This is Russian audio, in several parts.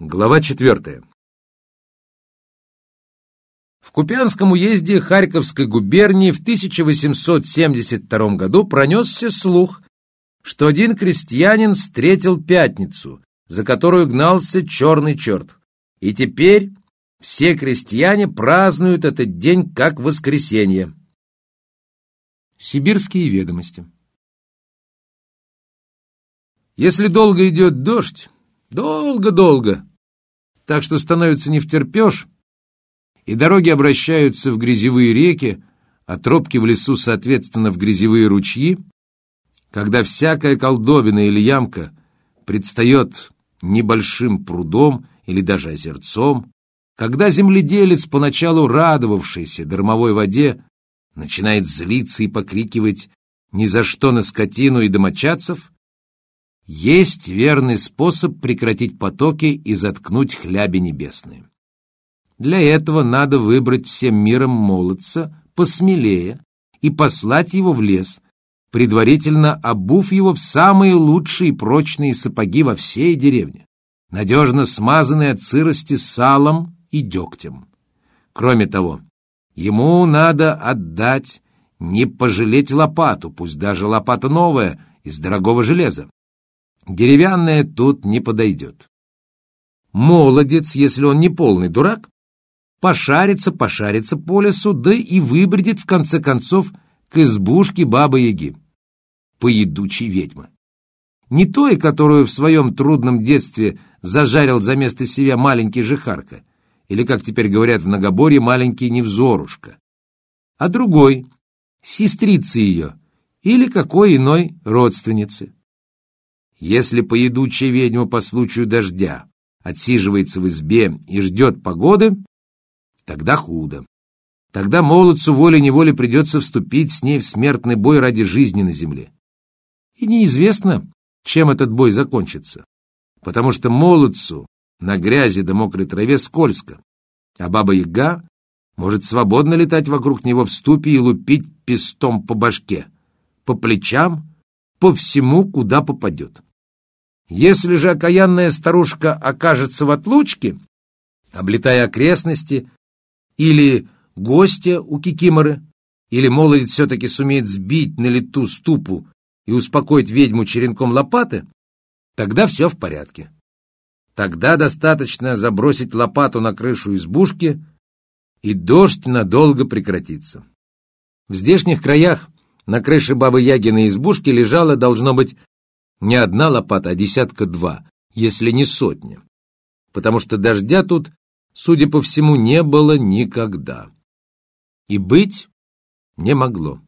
Глава четвертая. В Купянском уезде Харьковской губернии в 1872 году пронесся слух, что один крестьянин встретил пятницу, за которую гнался черный черт. И теперь все крестьяне празднуют этот день как воскресенье. Сибирские ведомости. Если долго идет дождь, долго-долго, так что становится не втерпешь, и дороги обращаются в грязевые реки, а тропки в лесу, соответственно, в грязевые ручьи, когда всякая колдобина или ямка предстает небольшим прудом или даже озерцом, когда земледелец, поначалу радовавшийся дармовой воде, начинает злиться и покрикивать «ни за что на скотину и домочадцев», есть верный способ прекратить потоки и заткнуть хляби небесные. Для этого надо выбрать всем миром молодца посмелее и послать его в лес, предварительно обув его в самые лучшие прочные сапоги во всей деревне, надежно смазанные от сырости салом и дегтем. Кроме того, ему надо отдать, не пожалеть лопату, пусть даже лопата новая, из дорогого железа. Деревянная тут не подойдет. Молодец, если он не полный дурак, пошарится, пошарится по лесу, да и выбредит, в конце концов, к избушке Бабы-Яги, поедучей ведьмы. Не той, которую в своем трудном детстве зажарил за место себя маленький жихарка, или, как теперь говорят в многоборье, маленький невзорушка, а другой, сестрицы ее, или какой иной родственницы. Если поедучая ведьма по случаю дождя отсиживается в избе и ждет погоды, тогда худо. Тогда молодцу волей-неволей придется вступить с ней в смертный бой ради жизни на земле. И неизвестно, чем этот бой закончится, потому что молодцу на грязи да мокрой траве скользко, а баба-яга может свободно летать вокруг него в ступе и лупить пестом по башке, по плечам, по всему, куда попадет. Если же окаянная старушка окажется в отлучке, облетая окрестности, или гостя у кикиморы, или молодец все-таки сумеет сбить на лету ступу и успокоить ведьму черенком лопаты, тогда все в порядке. Тогда достаточно забросить лопату на крышу избушки, и дождь надолго прекратится. В здешних краях на крыше бабы Ягиной избушки лежала, должно быть, не одна лопата, а десятка-два, если не сотня. Потому что дождя тут, судя по всему, не было никогда. И быть не могло.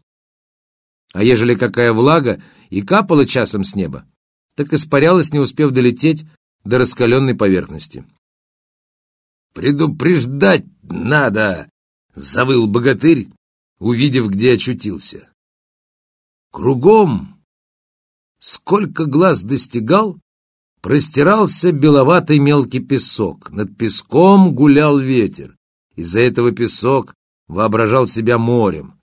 А ежели какая влага и капала часом с неба, так испарялась, не успев долететь до раскаленной поверхности. «Предупреждать надо!» — завыл богатырь, увидев, где очутился. Кругом Сколько глаз достигал, простирался беловатый мелкий песок. Над песком гулял ветер. Из-за этого песок воображал себя морем.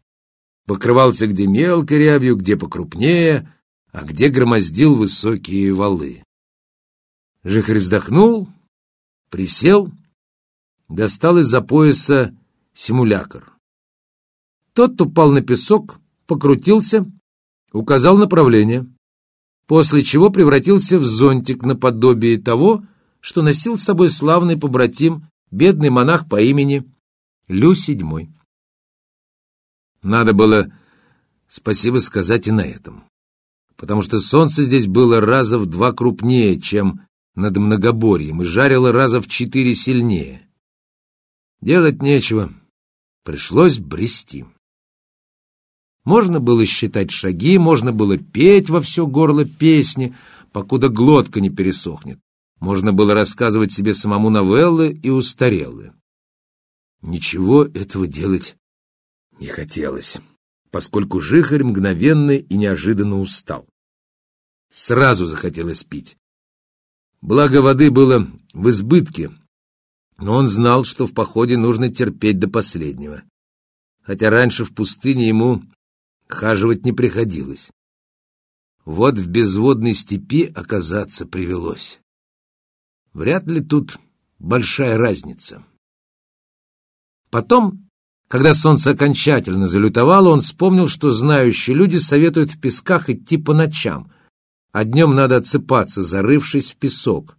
Покрывался где мелкой рябью, где покрупнее, а где громоздил высокие валы. Жихарь вздохнул, присел, достал из-за пояса симулякр. Тот упал на песок, покрутился, указал направление после чего превратился в зонтик наподобие того, что носил с собой славный побратим, бедный монах по имени Лю Седьмой. Надо было спасибо сказать и на этом, потому что солнце здесь было раза в два крупнее, чем над многоборьем, и жарило раза в четыре сильнее. Делать нечего, пришлось брести. Можно было считать шаги, можно было петь во все горло песни, покуда глотка не пересохнет. Можно было рассказывать себе самому новеллы и устарелые. Ничего этого делать не хотелось, поскольку жихарь мгновенно и неожиданно устал. Сразу захотелось пить. Благо воды было в избытке, но он знал, что в походе нужно терпеть до последнего. Хотя раньше в пустыне ему хаживать не приходилось. Вот в безводной степи оказаться привелось. Вряд ли тут большая разница. Потом, когда солнце окончательно залютовало, он вспомнил, что знающие люди советуют в песках идти по ночам, а днем надо отсыпаться, зарывшись в песок.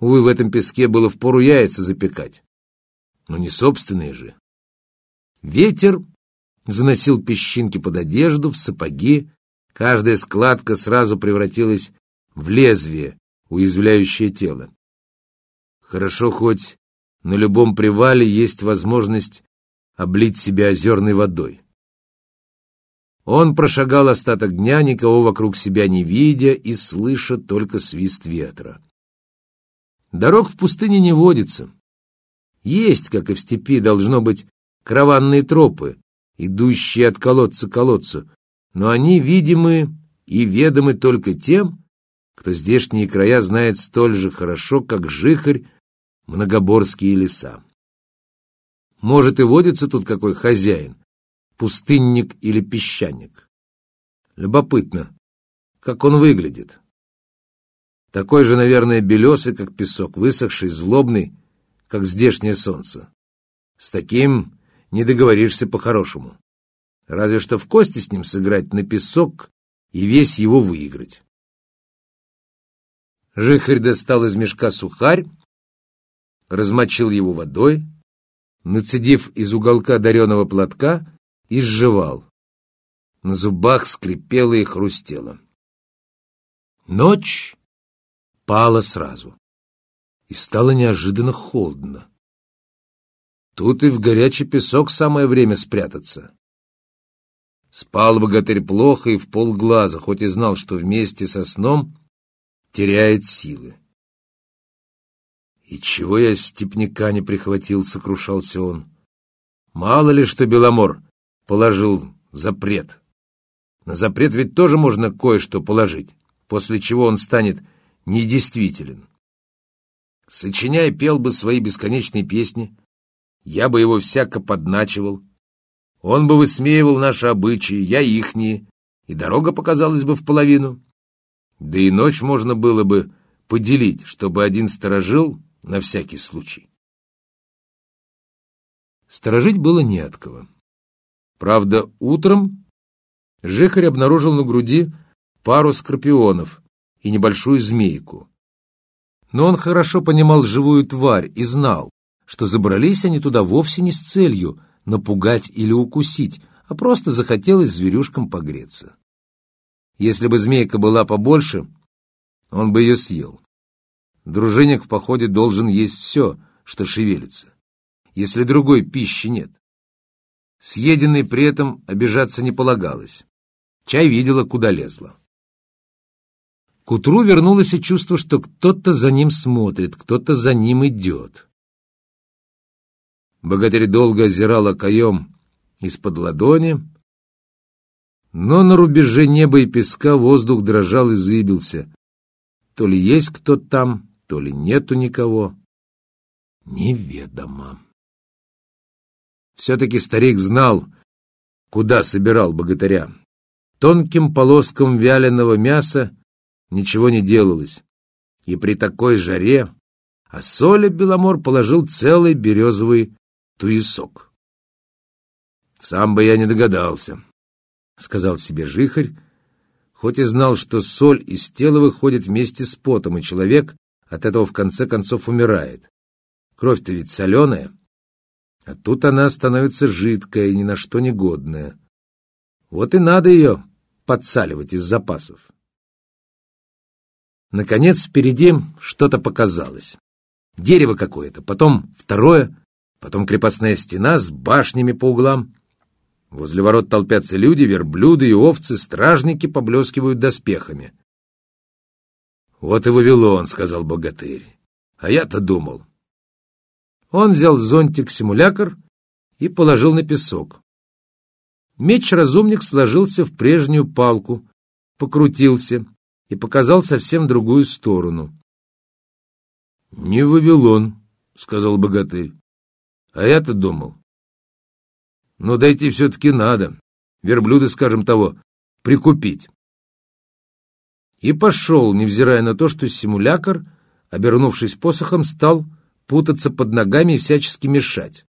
Увы, в этом песке было впору яйца запекать. Но не собственные же. Ветер заносил песчинки под одежду, в сапоги. Каждая складка сразу превратилась в лезвие, уязвляющее тело. Хорошо хоть на любом привале есть возможность облить себя озерной водой. Он прошагал остаток дня, никого вокруг себя не видя и слыша только свист ветра. Дорог в пустыне не водится. Есть, как и в степи, должно быть караванные тропы, идущие от колодца к колодцу, но они видимы и ведомы только тем, кто здешние края знает столь же хорошо, как жихарь многоборские леса. Может, и водится тут какой хозяин, пустынник или песчаник. Любопытно, как он выглядит. Такой же, наверное, белесый, как песок, высохший, злобный, как здешнее солнце. С таким не договоришься по-хорошему. Разве что в кости с ним сыграть на песок и весь его выиграть. Жихарь достал из мешка сухарь, размочил его водой, нацедив из уголка дареного платка, и сживал. На зубах скрипело и хрустело. Ночь пала сразу, и стало неожиданно холодно. Тут и в горячий песок самое время спрятаться. Спал богатырь плохо и в полглаза, хоть и знал, что вместе со сном теряет силы. «И чего я степняка не прихватил?» — сокрушался он. «Мало ли, что Беломор положил запрет. На запрет ведь тоже можно кое-что положить, после чего он станет недействителен. Сочиняя, пел бы свои бесконечные песни, я бы его всяко подначивал. Он бы высмеивал наши обычаи, я ихние, и дорога показалась бы в половину. Да и ночь можно было бы поделить, чтобы один сторожил на всякий случай. Сторожить было не от кого. Правда, утром Жихарь обнаружил на груди пару скорпионов, и небольшую змейку. Но он хорошо понимал живую тварь и знал, что забрались они туда вовсе не с целью напугать или укусить, а просто захотелось зверюшкам погреться. Если бы змейка была побольше, он бы ее съел. Дружинник в походе должен есть все, что шевелится, если другой пищи нет. Съеденной при этом обижаться не полагалось. Чай видела, куда лезла. К утру вернулось и чувство, что кто-то за ним смотрит, кто-то за ним идет. Богатырь долго озирал окоем из-под ладони, но на рубеже неба и песка воздух дрожал и зыбился. То ли есть кто там, то ли нету никого. Неведомо. Все-таки старик знал, куда собирал богатыря. Тонким полоском вяленого мяса ничего не делалось. И при такой жаре а соли Беломор положил целый березовый туесок. «Сам бы я не догадался», — сказал себе жихарь, хоть и знал, что соль из тела выходит вместе с потом, и человек от этого в конце концов умирает. Кровь-то ведь соленая, а тут она становится жидкая и ни на что негодная. Вот и надо ее подсаливать из запасов. Наконец впереди что-то показалось. Дерево какое-то, потом второе, потом крепостная стена с башнями по углам. Возле ворот толпятся люди, верблюды и овцы, стражники поблескивают доспехами. «Вот и Вавилон», — сказал богатырь. «А я-то думал». Он взял зонтик-симулякр и положил на песок. Меч-разумник сложился в прежнюю палку, покрутился, и показал совсем другую сторону. «Не Вавилон», — сказал богатырь. «А я-то думал. Но дойти все-таки надо. Верблюда, скажем того, прикупить». И пошел, невзирая на то, что симулятор обернувшись посохом, стал путаться под ногами и всячески мешать.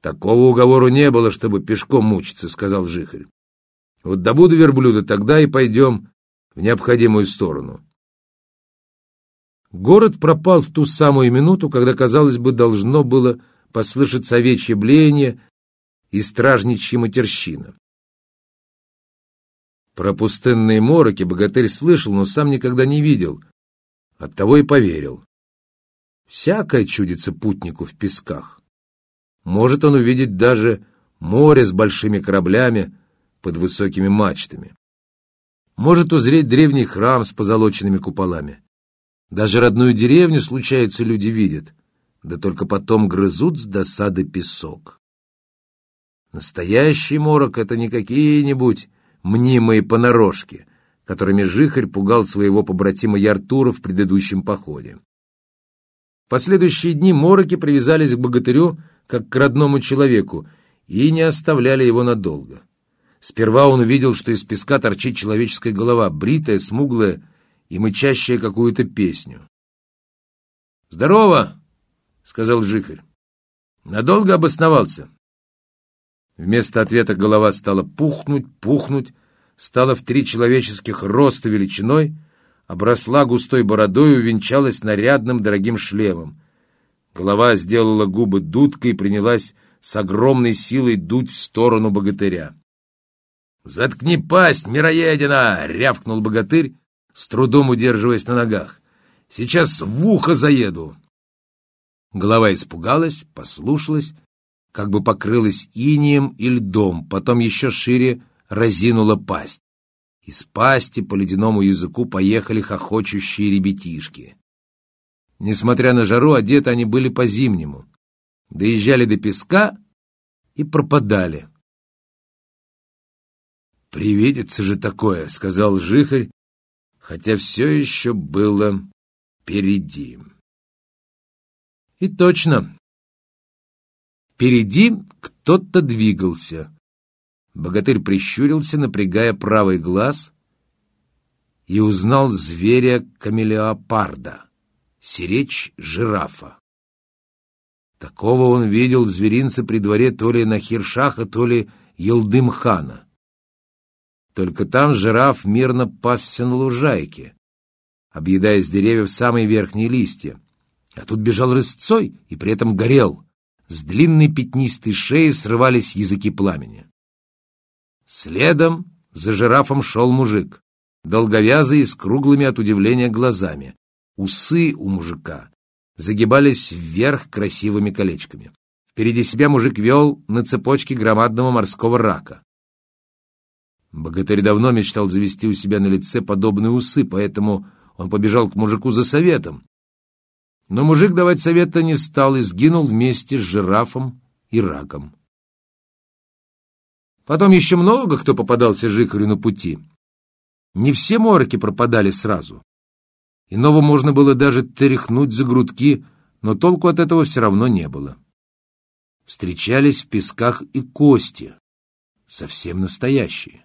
«Такого уговору не было, чтобы пешком мучиться», — сказал Жихарь. «Вот добуду верблюда, тогда и пойдем в необходимую сторону». Город пропал в ту самую минуту, когда, казалось бы, должно было послышаться овечье блеяние и стражничья матерщина. Про пустынные мороки богатырь слышал, но сам никогда не видел, оттого и поверил. Всякое чудится путнику в песках. Может он увидеть даже море с большими кораблями под высокими мачтами. Может узреть древний храм с позолоченными куполами. Даже родную деревню, случается, люди видят, да только потом грызут с досады песок. Настоящий морок — это не какие-нибудь мнимые понарошки, которыми Жихарь пугал своего побратима Яртура в предыдущем походе. В последующие дни мороки привязались к богатырю как к родному человеку и не оставляли его надолго. Сперва он увидел, что из песка торчит человеческая голова, бритая, смуглая и мычащая какую-то песню. «Здорово!» — сказал Жихарь. «Надолго обосновался?» Вместо ответа голова стала пухнуть, пухнуть, стала в три человеческих роста величиной, обросла густой бородой и увенчалась нарядным дорогим шлемом. Голова сделала губы дудкой и принялась с огромной силой дуть в сторону богатыря. «Заткни пасть, мироедина!» — рявкнул богатырь, с трудом удерживаясь на ногах. «Сейчас в ухо заеду!» Голова испугалась, послушалась, как бы покрылась инием и льдом, потом еще шире разинула пасть. Из пасти по ледяному языку поехали хохочущие ребятишки. Несмотря на жару, одеты они были по-зимнему. Доезжали до песка и пропадали. «Привидится же такое», — сказал Жихарь, хотя все еще было впереди. И точно, Впереди кто-то двигался. Богатырь прищурился, напрягая правый глаз, и узнал зверя камелеопарда, сиречь жирафа. Такого он видел зверинца при дворе то ли Нахиршаха, то ли Елдымхана. Только там жираф мирно пасся на лужайке, объедая с деревьев самые верхние листья. А тут бежал рысцой и при этом горел — с длинной пятнистой шеи срывались языки пламени. Следом за жирафом шел мужик, долговязый и с круглыми от удивления глазами. Усы у мужика загибались вверх красивыми колечками. Впереди себя мужик вел на цепочке громадного морского рака. Богатырь давно мечтал завести у себя на лице подобные усы, поэтому он побежал к мужику за советом. Но мужик давать совета не стал и сгинул вместе с жирафом и раком. Потом еще много кто попадался Жихарю на пути. Не все морки пропадали сразу. Иного можно было даже тряхнуть за грудки, но толку от этого все равно не было. Встречались в песках и кости, совсем настоящие.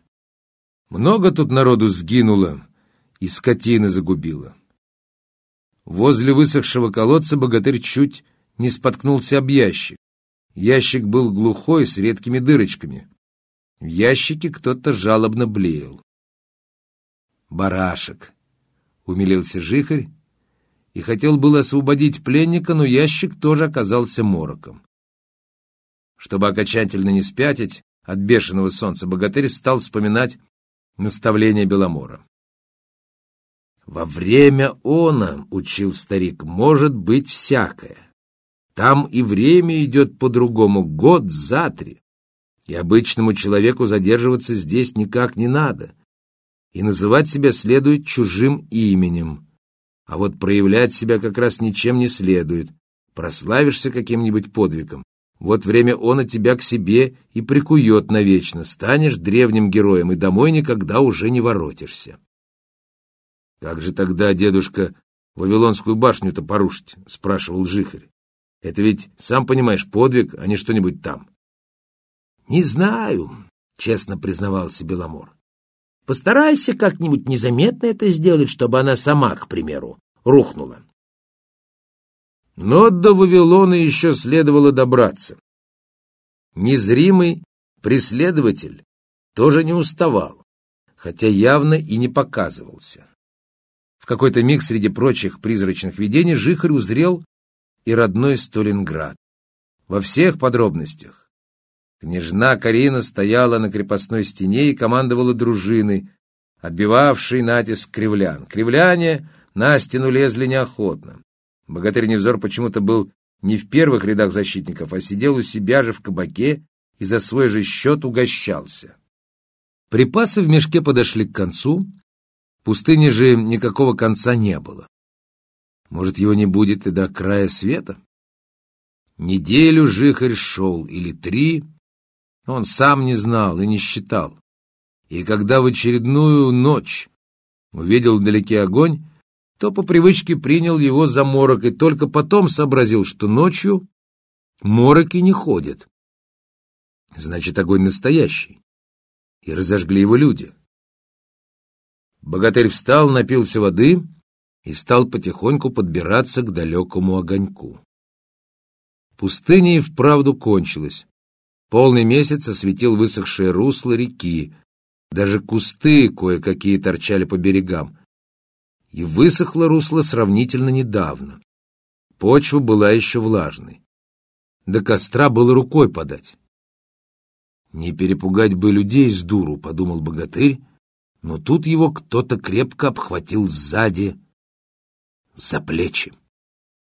Много тут народу сгинуло и скотины загубило. Возле высохшего колодца богатырь чуть не споткнулся об ящик. Ящик был глухой, с редкими дырочками. В ящике кто-то жалобно блеял. «Барашек!» — умилился жихарь и хотел было освободить пленника, но ящик тоже оказался мороком. Чтобы окончательно не спятить от бешеного солнца, богатырь стал вспоминать наставление Беломора. Во время она, учил старик, может быть всякое. Там и время идет по-другому, год за три. И обычному человеку задерживаться здесь никак не надо. И называть себя следует чужим именем. А вот проявлять себя как раз ничем не следует. Прославишься каким-нибудь подвигом. Вот время он от тебя к себе и прикует навечно. Станешь древним героем и домой никогда уже не воротишься. «Как же тогда, дедушка, Вавилонскую башню-то порушить?» — спрашивал Жихарь. «Это ведь, сам понимаешь, подвиг, а не что-нибудь там». «Не знаю», — честно признавался Беломор. «Постарайся как-нибудь незаметно это сделать, чтобы она сама, к примеру, рухнула. Но до Вавилона еще следовало добраться. Незримый преследователь тоже не уставал, хотя явно и не показывался. В какой-то миг среди прочих призрачных видений Жихарь узрел и родной Сталинград. Во всех подробностях. Княжна Карина стояла на крепостной стене и командовала дружиной, отбивавшей натиск кривлян. Кривляне на стену лезли неохотно. Богатырь Невзор почему-то был не в первых рядах защитников, а сидел у себя же в кабаке и за свой же счет угощался. Припасы в мешке подошли к концу, пустыне же никакого конца не было. Может, его не будет и до края света? Неделю жихарь шел, или три, он сам не знал и не считал. И когда в очередную ночь увидел вдалеке огонь, то по привычке принял его за морок и только потом сообразил, что ночью мороки не ходят. Значит, огонь настоящий. И разожгли его люди. Богатырь встал, напился воды и стал потихоньку подбираться к далекому огоньку. Пустыня и вправду кончилась. Полный месяц осветил высохшее русло реки. Даже кусты кое-какие торчали по берегам. И высохло русло сравнительно недавно. Почва была еще влажной. До костра было рукой подать. Не перепугать бы людей с дуру, подумал богатырь, но тут его кто-то крепко обхватил сзади за плечи.